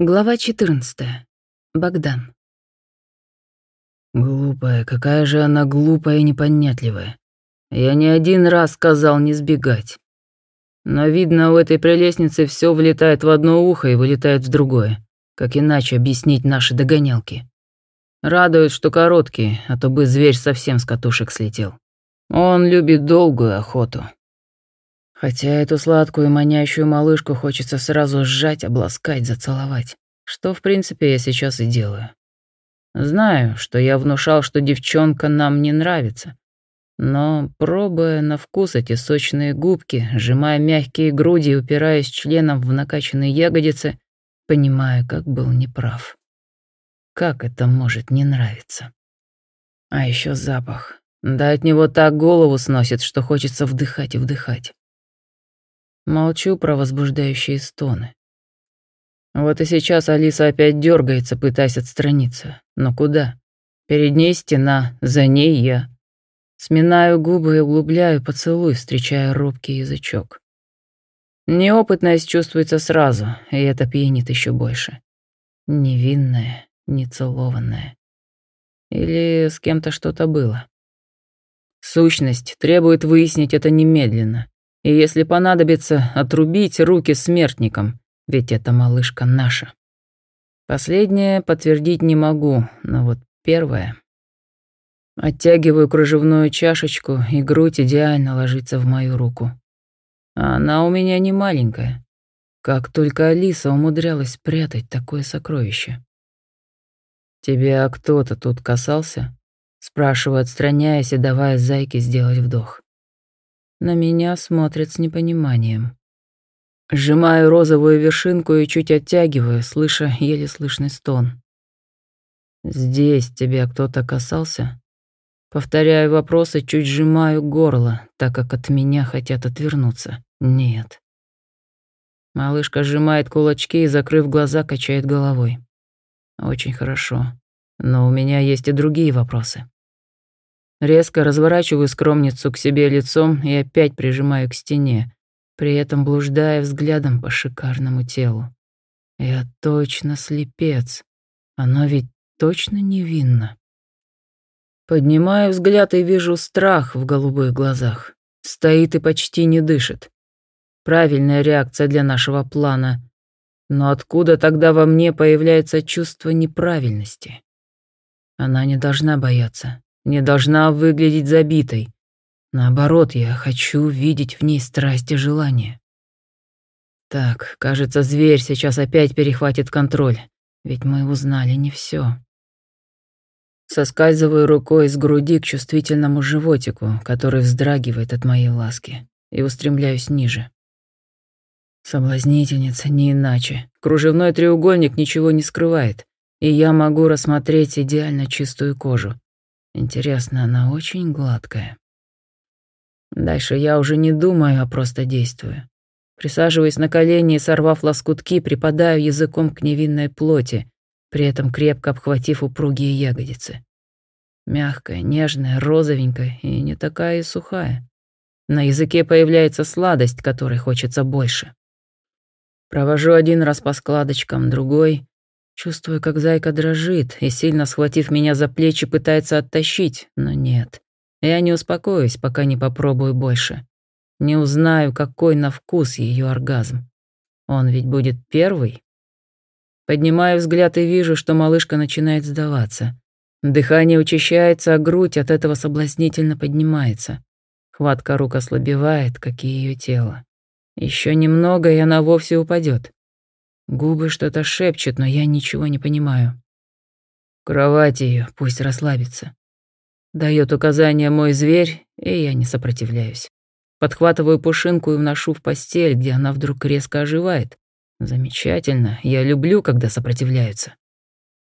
Глава 14. Богдан. Глупая, какая же она глупая и непонятливая. Я не один раз сказал не сбегать. Но видно, у этой прелестницы все влетает в одно ухо и вылетает в другое. Как иначе объяснить наши догонялки? Радует, что короткие, а то бы зверь совсем с катушек слетел. Он любит долгую охоту. Хотя эту сладкую манящую малышку хочется сразу сжать, обласкать, зацеловать. Что, в принципе, я сейчас и делаю. Знаю, что я внушал, что девчонка нам не нравится. Но, пробуя на вкус эти сочные губки, сжимая мягкие груди и упираясь членом в накачанные ягодицы, понимаю, как был неправ. Как это может не нравиться? А еще запах. Да от него так голову сносит, что хочется вдыхать и вдыхать. Молчу про возбуждающие стоны. Вот и сейчас Алиса опять дергается, пытаясь отстраниться. Но куда? Перед ней стена, за ней я. Сминаю губы и углубляю поцелуй, встречая робкий язычок. Неопытность чувствуется сразу, и это пьянит еще больше. Невинная, нецелованная. Или с кем-то что-то было. Сущность требует выяснить это немедленно. И если понадобится, отрубить руки смертникам, ведь эта малышка наша. Последнее подтвердить не могу, но вот первое... Оттягиваю кружевную чашечку, и грудь идеально ложится в мою руку. А она у меня не маленькая. Как только Алиса умудрялась прятать такое сокровище. «Тебя кто-то тут касался?» Спрашиваю, отстраняясь и давая зайке сделать вдох. На меня смотрят с непониманием. Сжимаю розовую вершинку и чуть оттягиваю, слыша еле слышный стон. «Здесь тебя кто-то касался?» Повторяю вопросы, чуть сжимаю горло, так как от меня хотят отвернуться. Нет. Малышка сжимает кулачки и, закрыв глаза, качает головой. Очень хорошо. Но у меня есть и другие вопросы. Резко разворачиваю скромницу к себе лицом и опять прижимаю к стене, при этом блуждая взглядом по шикарному телу. Я точно слепец. Оно ведь точно невинно. Поднимаю взгляд и вижу страх в голубых глазах. Стоит и почти не дышит. Правильная реакция для нашего плана. Но откуда тогда во мне появляется чувство неправильности? Она не должна бояться не должна выглядеть забитой. Наоборот, я хочу видеть в ней страсть и желание. Так, кажется, зверь сейчас опять перехватит контроль, ведь мы узнали не все. Соскальзываю рукой с груди к чувствительному животику, который вздрагивает от моей ласки, и устремляюсь ниже. Соблазнительница, не иначе. Кружевной треугольник ничего не скрывает, и я могу рассмотреть идеально чистую кожу, Интересно, она очень гладкая. Дальше я уже не думаю, а просто действую. Присаживаясь на колени и сорвав лоскутки, припадаю языком к невинной плоти, при этом крепко обхватив упругие ягодицы. Мягкая, нежная, розовенькая и не такая и сухая. На языке появляется сладость, которой хочется больше. Провожу один раз по складочкам, другой, Чувствую, как зайка дрожит и, сильно схватив меня за плечи, пытается оттащить, но нет. Я не успокоюсь, пока не попробую больше. Не узнаю, какой на вкус ее оргазм. Он ведь будет первый. Поднимаю взгляд и вижу, что малышка начинает сдаваться. Дыхание учащается, а грудь от этого соблазнительно поднимается. Хватка рук ослабевает, как и ее тело. Еще немного, и она вовсе упадет. Губы что-то шепчут, но я ничего не понимаю. Кровать ее, пусть расслабится. Дает указание мой зверь, и я не сопротивляюсь. Подхватываю пушинку и вношу в постель, где она вдруг резко оживает. Замечательно, я люблю, когда сопротивляются.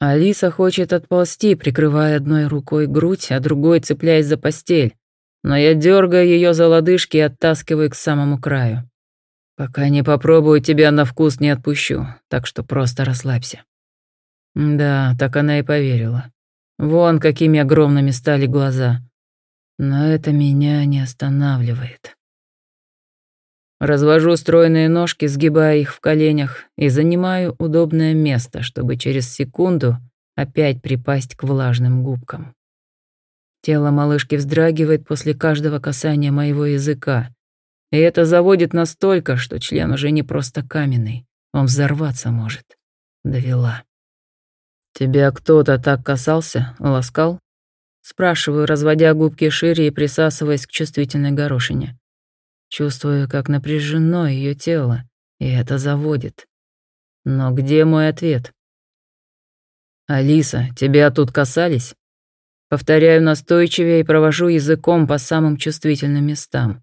Алиса хочет отползти, прикрывая одной рукой грудь, а другой цепляясь за постель. Но я дергаю ее за лодыжки и оттаскиваю к самому краю. Пока не попробую, тебя на вкус не отпущу, так что просто расслабься. Да, так она и поверила. Вон какими огромными стали глаза. Но это меня не останавливает. Развожу стройные ножки, сгибая их в коленях, и занимаю удобное место, чтобы через секунду опять припасть к влажным губкам. Тело малышки вздрагивает после каждого касания моего языка, и это заводит настолько, что член уже не просто каменный, он взорваться может. Довела. «Тебя кто-то так касался, ласкал?» Спрашиваю, разводя губки шире и присасываясь к чувствительной горошине. Чувствую, как напряжено ее тело, и это заводит. Но где мой ответ? «Алиса, тебя тут касались?» Повторяю настойчивее и провожу языком по самым чувствительным местам.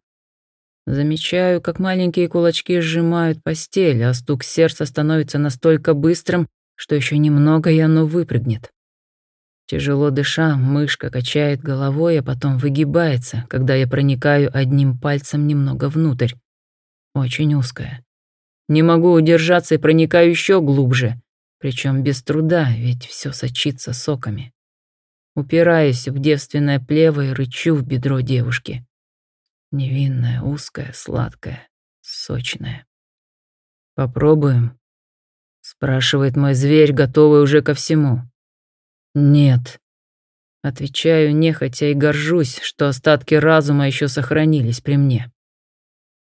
Замечаю, как маленькие кулачки сжимают постель, а стук сердца становится настолько быстрым, что еще немного и оно выпрыгнет. Тяжело дыша, мышка качает головой, а потом выгибается, когда я проникаю одним пальцем немного внутрь. Очень узкая. Не могу удержаться и проникаю еще глубже, причем без труда, ведь все сочится соками. Упираюсь в девственное плево и рычу в бедро девушки. Невинная, узкая, сладкая, сочная. «Попробуем?» — спрашивает мой зверь, готовый уже ко всему. «Нет». Отвечаю нехотя и горжусь, что остатки разума еще сохранились при мне.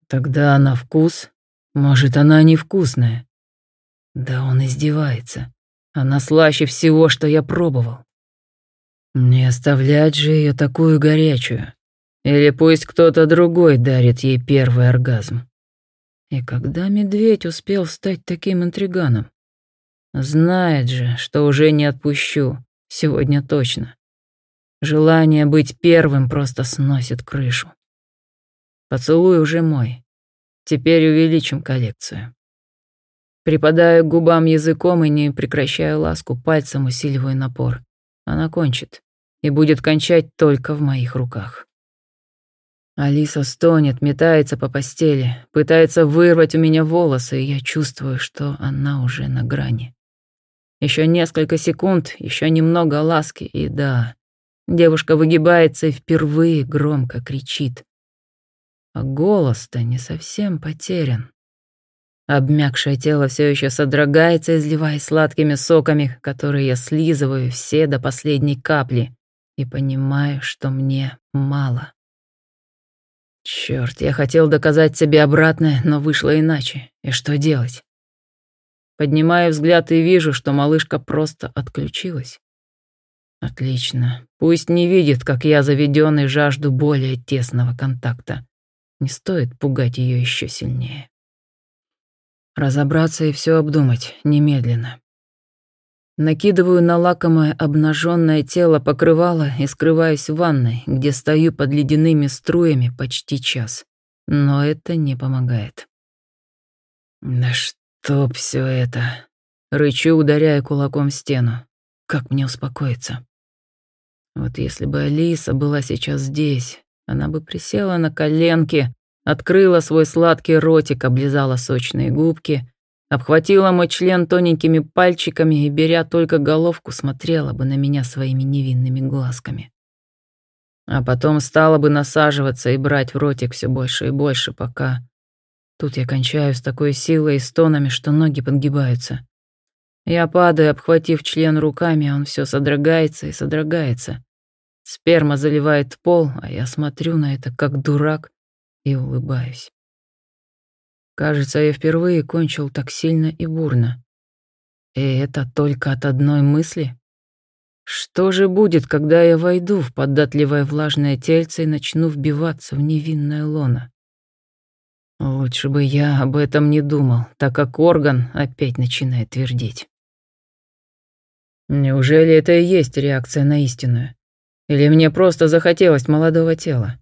Тогда она вкус? Может, она невкусная? Да он издевается. Она слаще всего, что я пробовал. Не оставлять же ее такую горячую. Или пусть кто-то другой дарит ей первый оргазм. И когда медведь успел стать таким интриганом? Знает же, что уже не отпущу, сегодня точно. Желание быть первым просто сносит крышу. Поцелуй уже мой. Теперь увеличим коллекцию. Припадаю к губам языком и не прекращаю ласку, пальцем усиливаю напор. Она кончит и будет кончать только в моих руках. Алиса стонет, метается по постели, пытается вырвать у меня волосы, и я чувствую, что она уже на грани. Еще несколько секунд, еще немного ласки, и да, девушка выгибается и впервые громко кричит. А голос-то не совсем потерян. Обмякшее тело все еще содрогается, изливаясь сладкими соками, которые я слизываю все до последней капли, и понимаю, что мне мало. Черт, я хотел доказать себе обратное, но вышло иначе. И что делать? Поднимаю взгляд и вижу, что малышка просто отключилась. Отлично. Пусть не видит, как я заведенный жажду более тесного контакта. Не стоит пугать ее еще сильнее. Разобраться и все обдумать немедленно. Накидываю на лакомое обнаженное тело покрывало и скрываюсь в ванной, где стою под ледяными струями почти час. Но это не помогает. Да чтоб все это. Рычу, ударяя кулаком в стену. Как мне успокоиться? Вот если бы Алиса была сейчас здесь, она бы присела на коленки, открыла свой сладкий ротик, облизала сочные губки Обхватила мой член тоненькими пальчиками и, беря только головку, смотрела бы на меня своими невинными глазками. А потом стала бы насаживаться и брать в ротик все больше и больше, пока... Тут я кончаю с такой силой и стонами, что ноги подгибаются. Я падаю, обхватив член руками, а он все содрогается и содрогается. Сперма заливает пол, а я смотрю на это как дурак и улыбаюсь. Кажется, я впервые кончил так сильно и бурно. И это только от одной мысли? Что же будет, когда я войду в податливое влажное тельце и начну вбиваться в невинное лоно? Лучше бы я об этом не думал, так как орган опять начинает твердить. Неужели это и есть реакция на истинную? Или мне просто захотелось молодого тела?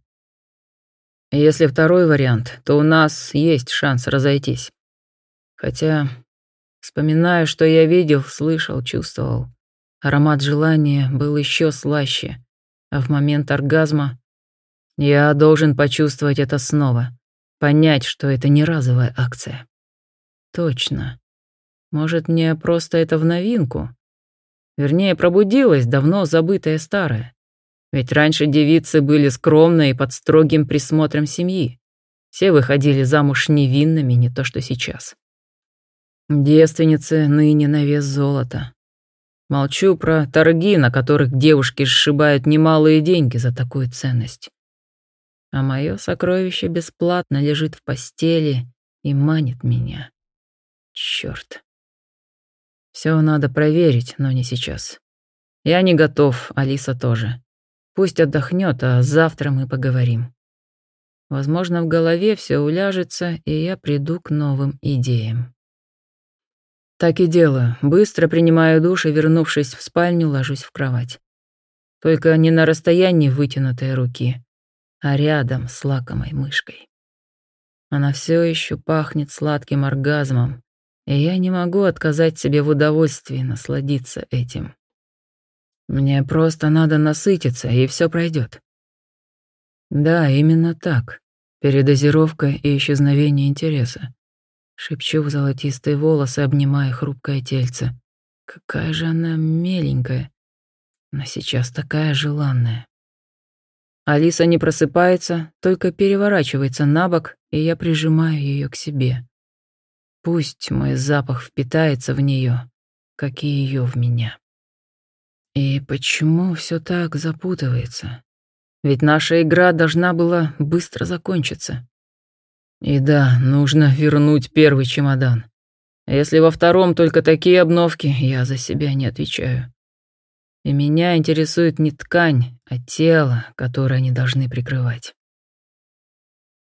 Если второй вариант, то у нас есть шанс разойтись. Хотя, вспоминаю, что я видел, слышал, чувствовал. Аромат желания был еще слаще, а в момент оргазма я должен почувствовать это снова, понять, что это не разовая акция. Точно. Может, мне просто это в новинку? Вернее, пробудилась давно забытая старая. Ведь раньше девицы были скромны и под строгим присмотром семьи. Все выходили замуж невинными, не то что сейчас. Девственницы ныне на вес золота. Молчу про торги, на которых девушки сшибают немалые деньги за такую ценность. А мое сокровище бесплатно лежит в постели и манит меня. Черт. Все надо проверить, но не сейчас. Я не готов, Алиса тоже. Пусть отдохнет, а завтра мы поговорим. Возможно, в голове все уляжется, и я приду к новым идеям. Так и делаю. Быстро принимаю душ и, вернувшись в спальню, ложусь в кровать. Только не на расстоянии вытянутой руки, а рядом с лакомой мышкой. Она все еще пахнет сладким оргазмом, и я не могу отказать себе в удовольствии насладиться этим. Мне просто надо насытиться, и все пройдет. Да, именно так. Передозировка и исчезновение интереса. Шепчу в золотистые волосы, обнимая хрупкое тельце. Какая же она меленькая, но сейчас такая желанная. Алиса не просыпается, только переворачивается на бок, и я прижимаю ее к себе. Пусть мой запах впитается в нее, как и ее в меня. И почему все так запутывается? Ведь наша игра должна была быстро закончиться. И да, нужно вернуть первый чемодан. Если во втором только такие обновки, я за себя не отвечаю. И меня интересует не ткань, а тело, которое они должны прикрывать.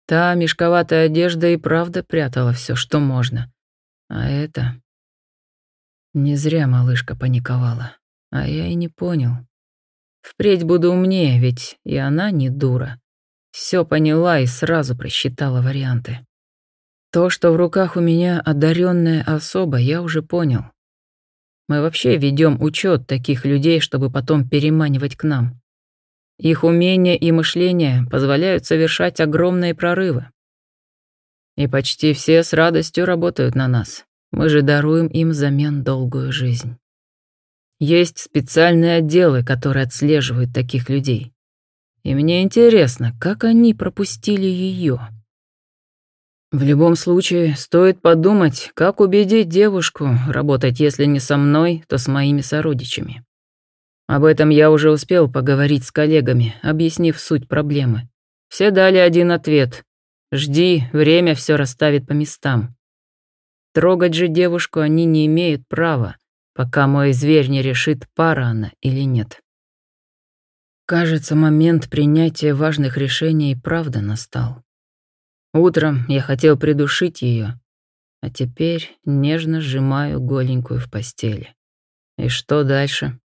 Та мешковатая одежда и правда прятала все, что можно. А это... Не зря малышка паниковала. А я и не понял. Впредь буду умнее, ведь и она не дура. Все поняла и сразу просчитала варианты. То, что в руках у меня одаренная особа, я уже понял. Мы вообще ведем учет таких людей, чтобы потом переманивать к нам. Их умения и мышление позволяют совершать огромные прорывы. И почти все с радостью работают на нас. Мы же даруем им взамен долгую жизнь. Есть специальные отделы, которые отслеживают таких людей. И мне интересно, как они пропустили ее. В любом случае, стоит подумать, как убедить девушку работать, если не со мной, то с моими сородичами. Об этом я уже успел поговорить с коллегами, объяснив суть проблемы. Все дали один ответ. Жди, время все расставит по местам. Трогать же девушку они не имеют права, пока мой зверь не решит, пара она или нет. Кажется, момент принятия важных решений и правда настал. Утром я хотел придушить ее, а теперь нежно сжимаю голенькую в постели. И что дальше?